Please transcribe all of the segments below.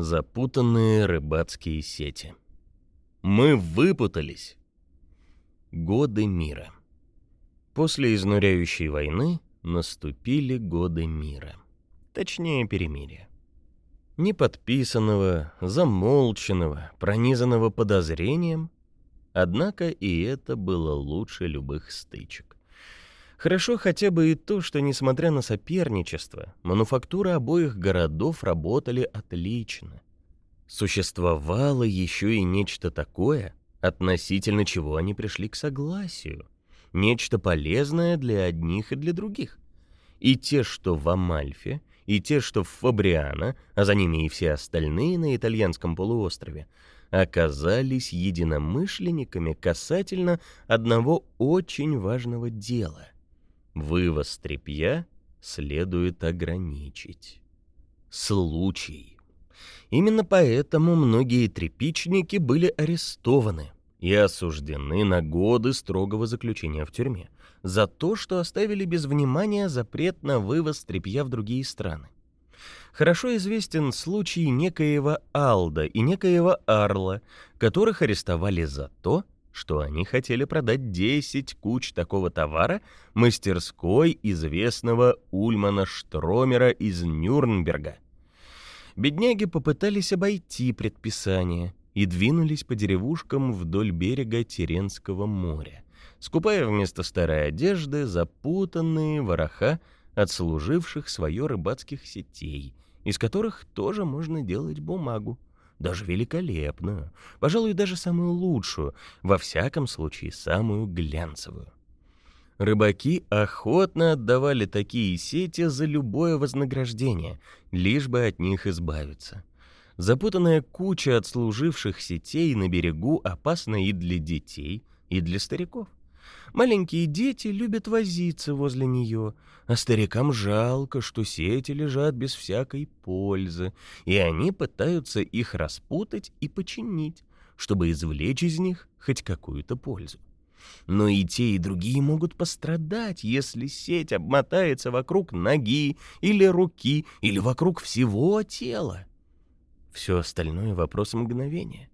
Запутанные рыбацкие сети. Мы выпутались. Годы мира. После изнуряющей войны наступили годы мира. Точнее, перемирия. Неподписанного, замолченного, пронизанного подозрением. Однако и это было лучше любых стычек. Хорошо хотя бы и то, что, несмотря на соперничество, мануфактуры обоих городов работали отлично. Существовало еще и нечто такое, относительно чего они пришли к согласию. Нечто полезное для одних и для других. И те, что в Амальфе, и те, что в Фабриано, а за ними и все остальные на итальянском полуострове, оказались единомышленниками касательно одного очень важного дела — Вывоз тряпья следует ограничить. Случай. Именно поэтому многие тряпичники были арестованы и осуждены на годы строгого заключения в тюрьме за то, что оставили без внимания запрет на вывоз тряпья в другие страны. Хорошо известен случай некоего Алда и некоего Арла, которых арестовали за то, что они хотели продать 10 куч такого товара мастерской известного Ульмана Штромера из Нюрнберга. Бедняги попытались обойти предписание и двинулись по деревушкам вдоль берега Теренского моря, скупая вместо старой одежды запутанные вороха отслуживших свое рыбацких сетей, из которых тоже можно делать бумагу даже великолепную, пожалуй, даже самую лучшую, во всяком случае, самую глянцевую. Рыбаки охотно отдавали такие сети за любое вознаграждение, лишь бы от них избавиться. Запутанная куча отслуживших сетей на берегу опасна и для детей, и для стариков. Маленькие дети любят возиться возле нее, а старикам жалко, что сети лежат без всякой пользы, и они пытаются их распутать и починить, чтобы извлечь из них хоть какую-то пользу. Но и те, и другие могут пострадать, если сеть обмотается вокруг ноги или руки, или вокруг всего тела. Все остальное — вопрос мгновения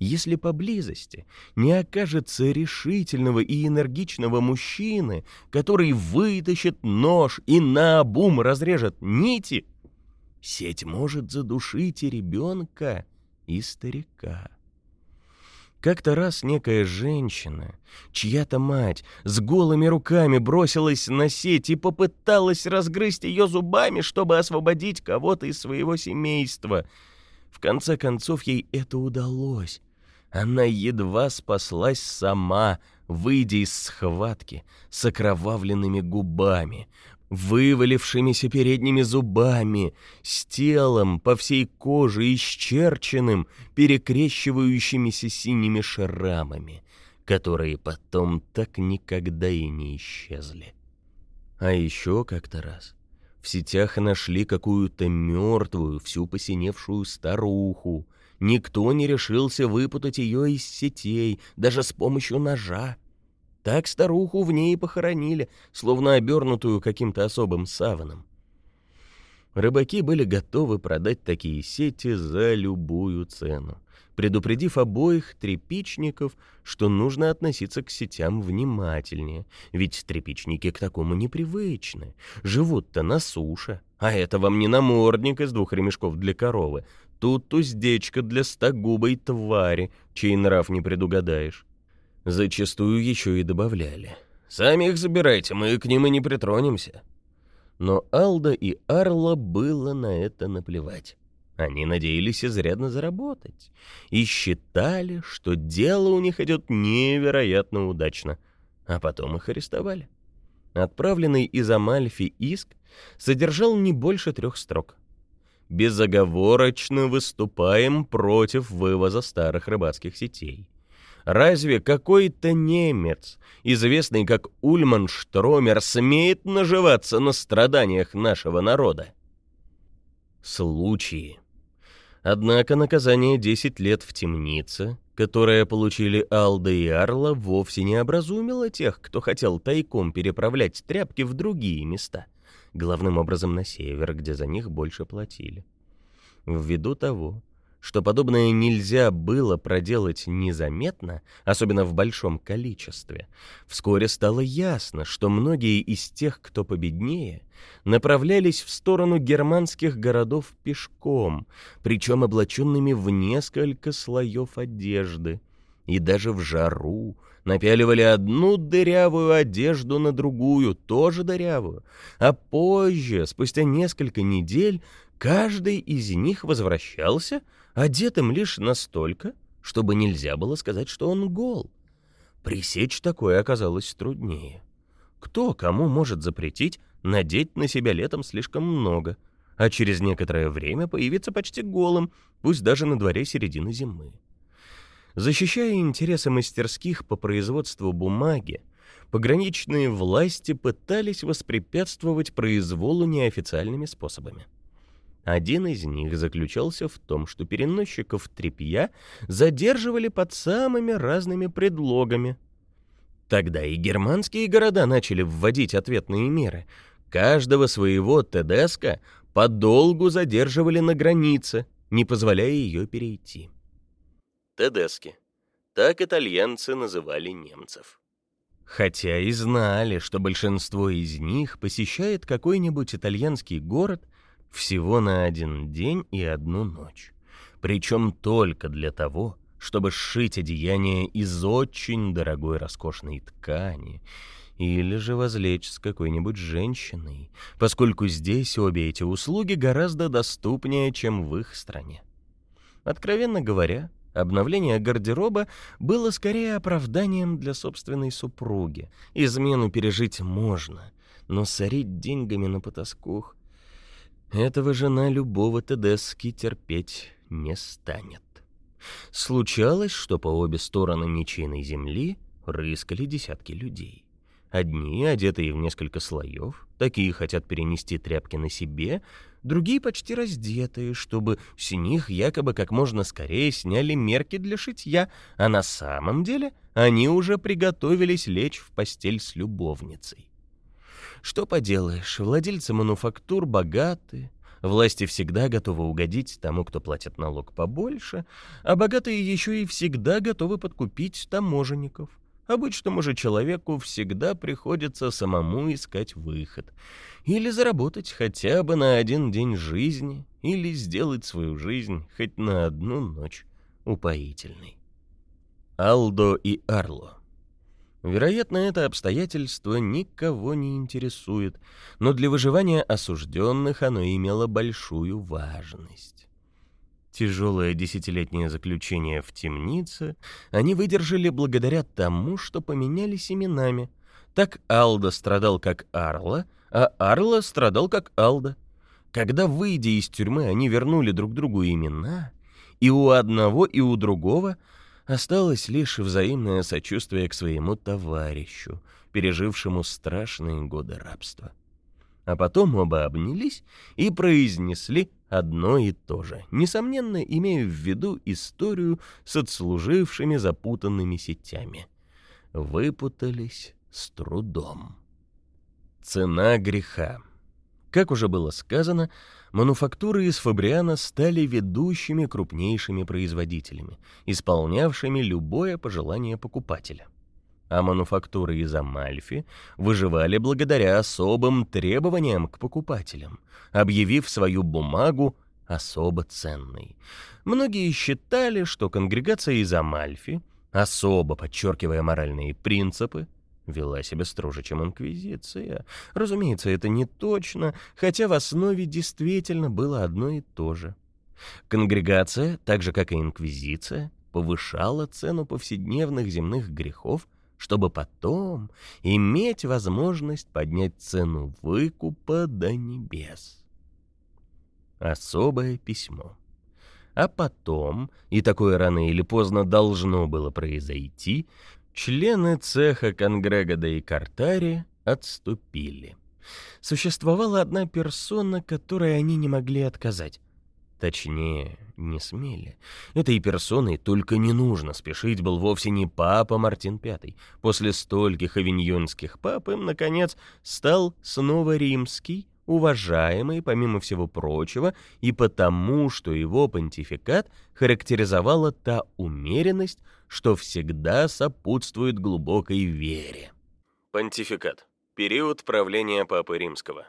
если поблизости не окажется решительного и энергичного мужчины, который вытащит нож и наобум разрежет нити, сеть может задушить и ребенка, и старика. Как-то раз некая женщина, чья-то мать, с голыми руками бросилась на сеть и попыталась разгрызть ее зубами, чтобы освободить кого-то из своего семейства. В конце концов ей это удалось, она едва спаслась сама, выйдя из схватки с окровавленными губами, вывалившимися передними зубами, с телом по всей коже исчерченным, перекрещивающимися синими шрамами, которые потом так никогда и не исчезли. А еще как-то раз в сетях нашли какую-то мертвую, всю посиневшую старуху, Никто не решился выпутать ее из сетей, даже с помощью ножа. Так старуху в ней похоронили, словно обернутую каким-то особым саваном. Рыбаки были готовы продать такие сети за любую цену, предупредив обоих трепичников, что нужно относиться к сетям внимательнее, ведь трепичники к такому непривычны, живут-то на суше, а это вам не намордник из двух ремешков для коровы, Тут уздечка для стогубой твари, чей нрав не предугадаешь. Зачастую еще и добавляли. «Сами их забирайте, мы к ним и не притронемся». Но Алда и Арла было на это наплевать. Они надеялись изрядно заработать и считали, что дело у них идет невероятно удачно, а потом их арестовали. Отправленный из Амальфи иск содержал не больше трех строк безоговорочно выступаем против вывоза старых рыбацких сетей. Разве какой-то немец, известный как Ульман Штромер, смеет наживаться на страданиях нашего народа? Случаи. Однако наказание 10 лет в темнице, которое получили Алда и Арла, вовсе не образумило тех, кто хотел тайком переправлять тряпки в другие места — главным образом на север, где за них больше платили. Ввиду того, что подобное нельзя было проделать незаметно, особенно в большом количестве, вскоре стало ясно, что многие из тех, кто победнее, направлялись в сторону германских городов пешком, причем облаченными в несколько слоев одежды, и даже в жару напяливали одну дырявую одежду на другую, тоже дырявую, а позже, спустя несколько недель, каждый из них возвращался — одетым лишь настолько, чтобы нельзя было сказать, что он гол. Пресечь такое оказалось труднее. Кто кому может запретить надеть на себя летом слишком много, а через некоторое время появиться почти голым, пусть даже на дворе середины зимы? Защищая интересы мастерских по производству бумаги, пограничные власти пытались воспрепятствовать произволу неофициальными способами. Один из них заключался в том, что переносчиков тряпья задерживали под самыми разными предлогами. Тогда и германские города начали вводить ответные меры. Каждого своего Тедеско подолгу задерживали на границе, не позволяя ее перейти. Тедески. Так итальянцы называли немцев. Хотя и знали, что большинство из них посещает какой-нибудь итальянский город всего на один день и одну ночь. Причем только для того, чтобы сшить одеяние из очень дорогой роскошной ткани или же возлечь с какой-нибудь женщиной, поскольку здесь обе эти услуги гораздо доступнее, чем в их стране. Откровенно говоря, обновление гардероба было скорее оправданием для собственной супруги. Измену пережить можно, но сорить деньгами на потаскух этого жена любого Тедески терпеть не станет. Случалось, что по обе стороны ничейной земли рыскали десятки людей. Одни, одетые в несколько слоев, такие хотят перенести тряпки на себе, другие почти раздетые, чтобы с них якобы как можно скорее сняли мерки для шитья, а на самом деле они уже приготовились лечь в постель с любовницей. Что поделаешь, владельцы мануфактур богаты, власти всегда готовы угодить тому, кто платит налог побольше, а богатые еще и всегда готовы подкупить таможенников. Обычному же человеку всегда приходится самому искать выход. Или заработать хотя бы на один день жизни, или сделать свою жизнь хоть на одну ночь упоительной. Алдо и Арло Вероятно, это обстоятельство никого не интересует, но для выживания осужденных оно имело большую важность. Тяжелое десятилетнее заключение в темнице они выдержали благодаря тому, что поменялись именами. Так Алда страдал как Арла, а Арла страдал как Алда. Когда, выйдя из тюрьмы, они вернули друг другу имена, и у одного, и у другого — Осталось лишь взаимное сочувствие к своему товарищу, пережившему страшные годы рабства. А потом оба обнялись и произнесли одно и то же, несомненно, имея в виду историю с отслужившими запутанными сетями. Выпутались с трудом. Цена греха. Как уже было сказано, мануфактуры из Фабриана стали ведущими крупнейшими производителями, исполнявшими любое пожелание покупателя. А мануфактуры из Амальфи выживали благодаря особым требованиям к покупателям, объявив свою бумагу особо ценной. Многие считали, что конгрегация из Амальфи, особо подчеркивая моральные принципы, вела себя строже, чем инквизиция. Разумеется, это не точно, хотя в основе действительно было одно и то же. Конгрегация, так же как и инквизиция, повышала цену повседневных земных грехов, чтобы потом иметь возможность поднять цену выкупа до небес. Особое письмо. А потом, и такое рано или поздно должно было произойти, Члены цеха Конгрегада и Картари отступили. Существовала одна персона, которой они не могли отказать. Точнее, не смели. Этой персоной только не нужно спешить был вовсе не папа Мартин V. После стольких авиньонских пап им, наконец, стал снова римский, уважаемый, помимо всего прочего, и потому, что его понтификат характеризовала та умеренность, что всегда сопутствует глубокой вере. Понтификат. Период правления Папы Римского.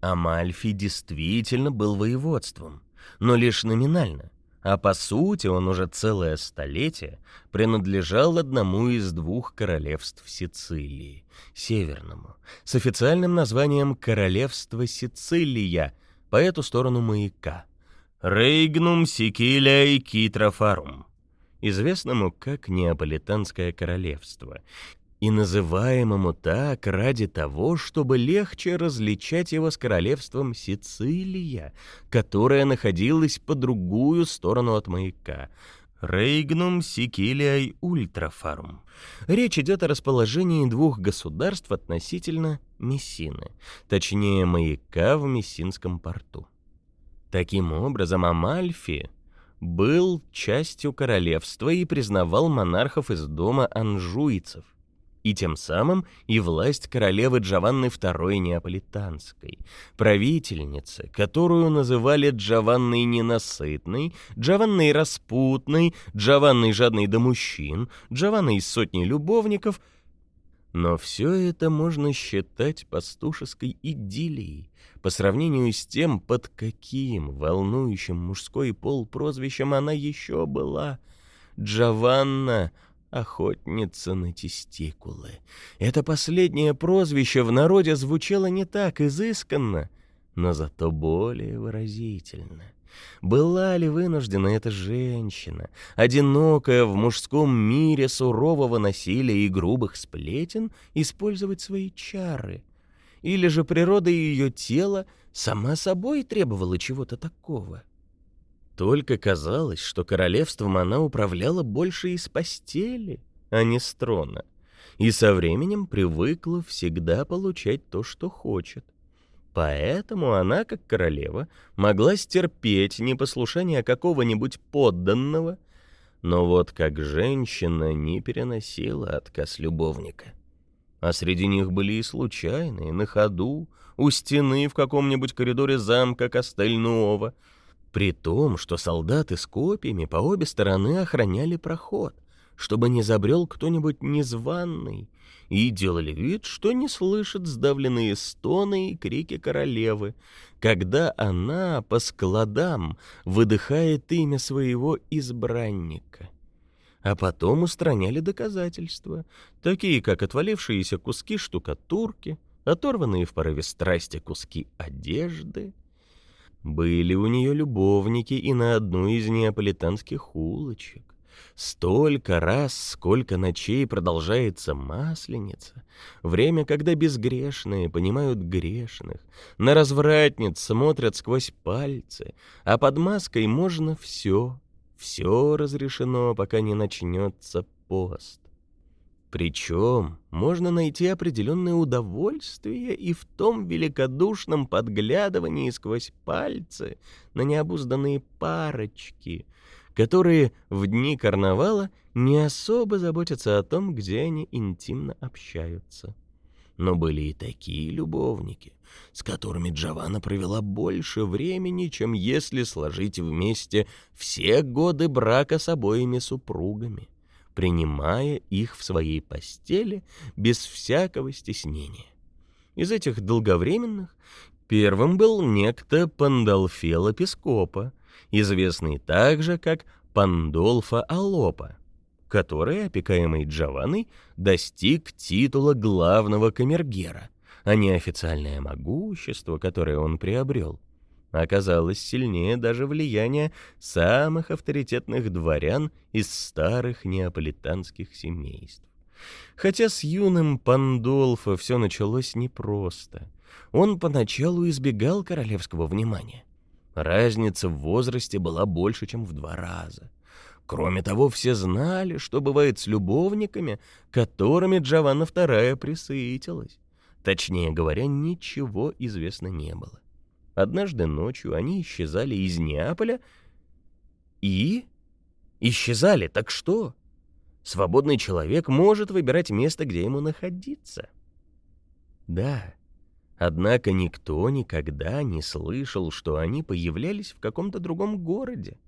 Амальфи действительно был воеводством, но лишь номинально, а по сути он уже целое столетие принадлежал одному из двух королевств Сицилии, северному, с официальным названием Королевство Сицилия по эту сторону маяка, Рейгнум Сикилия Китрофарум, известному как Неаполитанское королевство, и называемому так ради того, чтобы легче различать его с королевством Сицилия, которое находилось по другую сторону от маяка. Рейгнум Сикилиай Ультрафарм. Речь идет о расположении двух государств относительно Мессины, точнее маяка в Мессинском порту. Таким образом, Амальфи был частью королевства и признавал монархов из дома анжуйцев – и тем самым и власть королевы Джованны II Неаполитанской, правительницы, которую называли Джованной Ненасытной, Джованной Распутной, Джованной Жадной до мужчин, Джованной сотни любовников. Но все это можно считать пастушеской идиллией по сравнению с тем, под каким волнующим мужской пол прозвищем она еще была. Джованна — Охотница на тестикулы. Это последнее прозвище в народе звучало не так изысканно, но зато более выразительно. Была ли вынуждена эта женщина, одинокая в мужском мире сурового насилия и грубых сплетен, использовать свои чары? Или же природа ее тела сама собой требовала чего-то такого? Только казалось, что королевством она управляла больше из постели, а не с трона, и со временем привыкла всегда получать то, что хочет. Поэтому она, как королева, могла стерпеть непослушание какого-нибудь подданного, но вот как женщина не переносила отказ любовника. А среди них были и случайные, на ходу, у стены в каком-нибудь коридоре замка Кастельнуова — при том, что солдаты с копьями по обе стороны охраняли проход, чтобы не забрел кто-нибудь незваный, и делали вид, что не слышат сдавленные стоны и крики королевы, когда она по складам выдыхает имя своего избранника. А потом устраняли доказательства, такие как отвалившиеся куски штукатурки, оторванные в порыве страсти куски одежды — были у нее любовники и на одну из неаполитанских улочек. Столько раз, сколько ночей продолжается масленица, время, когда безгрешные понимают грешных, на развратниц смотрят сквозь пальцы, а под маской можно все, все разрешено, пока не начнется пост. Причем можно найти определенное удовольствие и в том великодушном подглядывании сквозь пальцы на необузданные парочки, которые в дни карнавала не особо заботятся о том, где они интимно общаются. Но были и такие любовники, с которыми Джованна провела больше времени, чем если сложить вместе все годы брака с обоими супругами принимая их в своей постели без всякого стеснения. Из этих долговременных первым был некто Пандалфела Пескопа, известный также как Пандолфа Алопа, который, опекаемый Джованной, достиг титула главного камергера, а не официальное могущество, которое он приобрел, оказалось сильнее даже влияния самых авторитетных дворян из старых неаполитанских семейств. Хотя с юным Пандолфо все началось непросто. Он поначалу избегал королевского внимания. Разница в возрасте была больше, чем в два раза. Кроме того, все знали, что бывает с любовниками, которыми Джованна II присытилась. Точнее говоря, ничего известно не было. Однажды ночью они исчезали из Неаполя и... Исчезали, так что? Свободный человек может выбирать место, где ему находиться. Да, Однако никто никогда не слышал, что они появлялись в каком-то другом городе,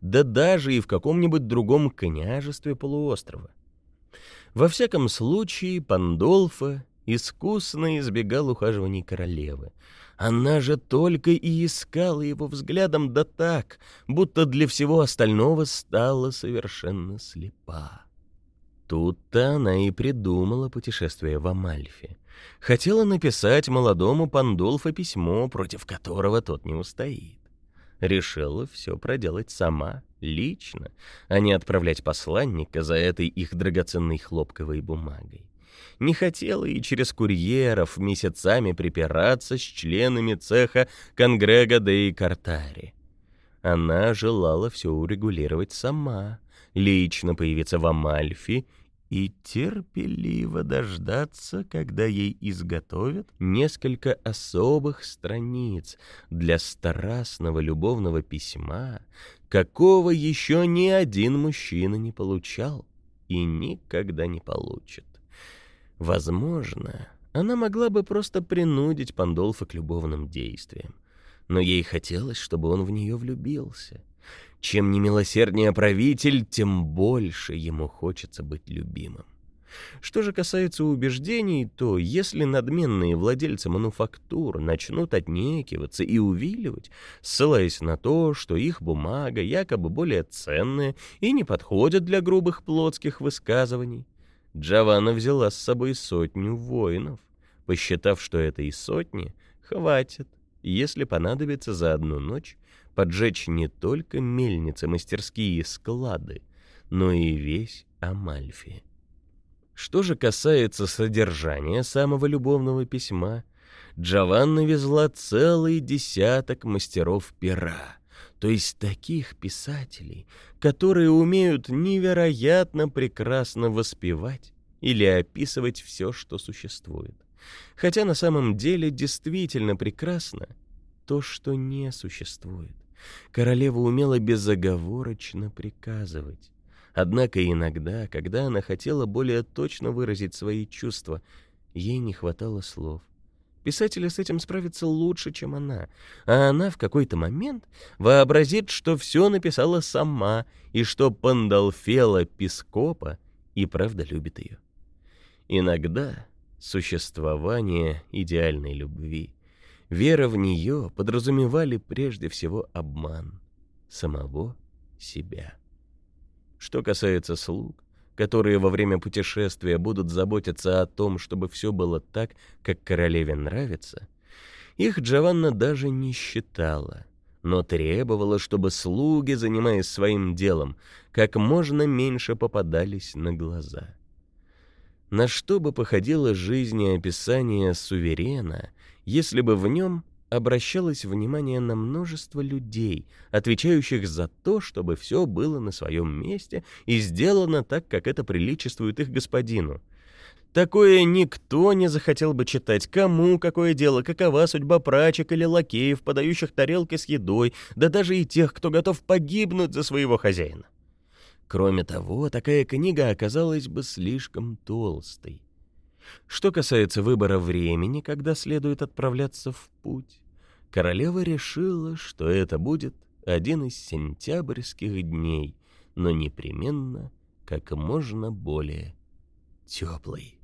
да даже и в каком-нибудь другом княжестве полуострова. Во всяком случае, Пандолфа искусно избегал ухаживаний королевы. Она же только и искала его взглядом да так, будто для всего остального стала совершенно слепа. Тут-то она и придумала путешествие в Амальфи. Хотела написать молодому Пандолфа письмо, против которого тот не устоит. Решила все проделать сама, лично, а не отправлять посланника за этой их драгоценной хлопковой бумагой. Не хотела и через курьеров месяцами припираться с членами цеха Конгрега де Картари. Она желала все урегулировать сама, лично появиться в Амальфи и терпеливо дождаться, когда ей изготовят несколько особых страниц для страстного любовного письма, какого еще ни один мужчина не получал и никогда не получит. Возможно, она могла бы просто принудить Пандолфа к любовным действиям, но ей хотелось, чтобы он в нее влюбился — чем немилосерднее правитель, тем больше ему хочется быть любимым. Что же касается убеждений, то если надменные владельцы мануфактур начнут отнекиваться и увиливать, ссылаясь на то, что их бумага якобы более ценная и не подходит для грубых плотских высказываний, Джованна взяла с собой сотню воинов, посчитав, что этой сотни хватит, если понадобится за одну ночь поджечь не только мельницы, мастерские и склады, но и весь Амальфи. Что же касается содержания самого любовного письма, Джованна везла целый десяток мастеров пера, то есть таких писателей, которые умеют невероятно прекрасно воспевать или описывать все, что существует. Хотя на самом деле действительно прекрасно то, что не существует. Королева умела безоговорочно приказывать. Однако иногда, когда она хотела более точно выразить свои чувства, ей не хватало слов. Писатель с этим справится лучше, чем она, а она в какой-то момент вообразит, что все написала сама и что Пандалфела Пископа и правда любит ее. Иногда существование идеальной любви Вера в нее подразумевали прежде всего обман самого себя. Что касается слуг, которые во время путешествия будут заботиться о том, чтобы все было так, как королеве нравится, их Джованна даже не считала, но требовала, чтобы слуги, занимаясь своим делом, как можно меньше попадались на глаза. На что бы походила жизнеописание суверена, если бы в нем обращалось внимание на множество людей, отвечающих за то, чтобы все было на своем месте и сделано так, как это приличествует их господину. Такое никто не захотел бы читать. Кому какое дело, какова судьба прачек или лакеев, подающих тарелки с едой, да даже и тех, кто готов погибнуть за своего хозяина. Кроме того, такая книга оказалась бы слишком толстой. Что касается выбора времени, когда следует отправляться в путь, королева решила, что это будет один из сентябрьских дней, но непременно как можно более теплый.